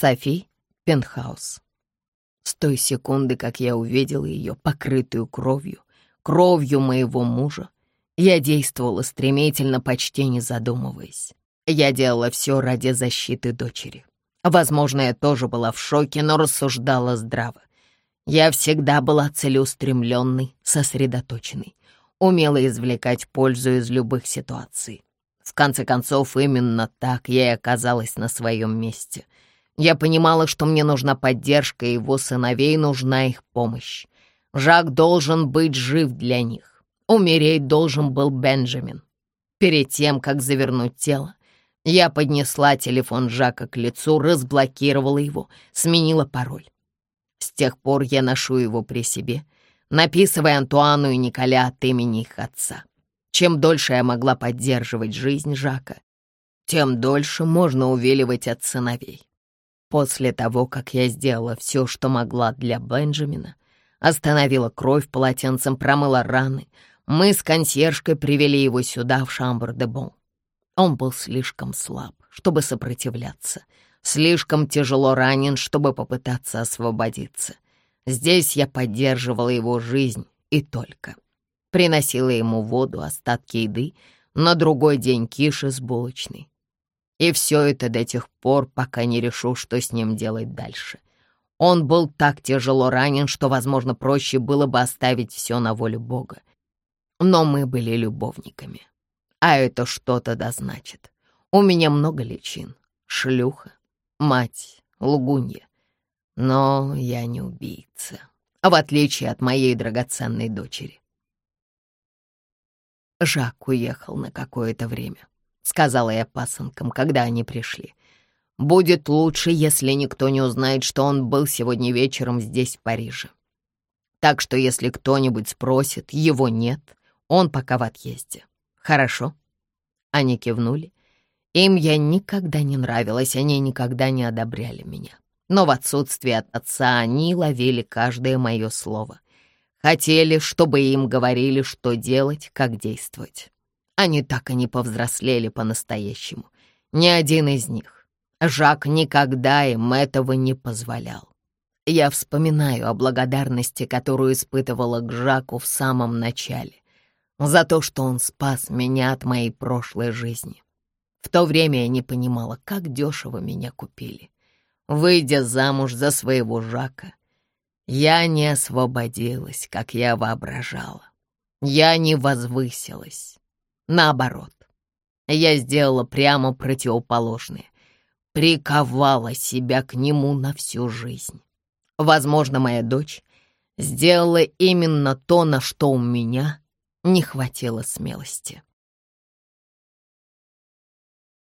Софи Пентхаус. С той секунды, как я увидела ее, покрытую кровью, кровью моего мужа, я действовала стремительно, почти не задумываясь. Я делала все ради защиты дочери. Возможно, я тоже была в шоке, но рассуждала здраво. Я всегда была целеустремленной, сосредоточенной, умела извлекать пользу из любых ситуаций. В конце концов, именно так я и оказалась на своем месте. Я понимала, что мне нужна поддержка его сыновей, нужна их помощь. Жак должен быть жив для них. Умереть должен был Бенджамин. Перед тем, как завернуть тело, я поднесла телефон Жака к лицу, разблокировала его, сменила пароль. С тех пор я ношу его при себе, написывая Антуану и Николя от имени их отца. Чем дольше я могла поддерживать жизнь Жака, тем дольше можно увиливать от сыновей. После того, как я сделала все, что могла для Бенджамина, остановила кровь полотенцем, промыла раны, мы с консьержкой привели его сюда, в Шамбр-де-Бон. Он был слишком слаб, чтобы сопротивляться — слишком тяжело ранен, чтобы попытаться освободиться. Здесь я поддерживала его жизнь и только. Приносила ему воду, остатки еды, на другой день киши с булочной. И все это до тех пор, пока не решу, что с ним делать дальше. Он был так тяжело ранен, что, возможно, проще было бы оставить все на волю Бога. Но мы были любовниками. А это что-то да значит. У меня много личин. Шлюха, мать, лгунья. Но я не убийца, в отличие от моей драгоценной дочери. Жак уехал на какое-то время, сказала я пасынкам, когда они пришли. Будет лучше, если никто не узнает, что он был сегодня вечером здесь, в Париже. Так что если кто-нибудь спросит, его нет, он пока в отъезде. Хорошо?» Они кивнули, им я никогда не нравилась, они никогда не одобряли меня. Но в отсутствие от отца они ловили каждое мое слово. Хотели, чтобы им говорили, что делать, как действовать. Они так и не повзрослели по-настоящему. Ни один из них. Жак никогда им этого не позволял. Я вспоминаю о благодарности, которую испытывала к Жаку в самом начале, за то, что он спас меня от моей прошлой жизни. В то время я не понимала, как дешево меня купили. Выйдя замуж за своего Жака, я не освободилась, как я воображала. Я не возвысилась. Наоборот, я сделала прямо противоположное. Приковала себя к нему на всю жизнь. Возможно, моя дочь сделала именно то, на что у меня не хватило смелости.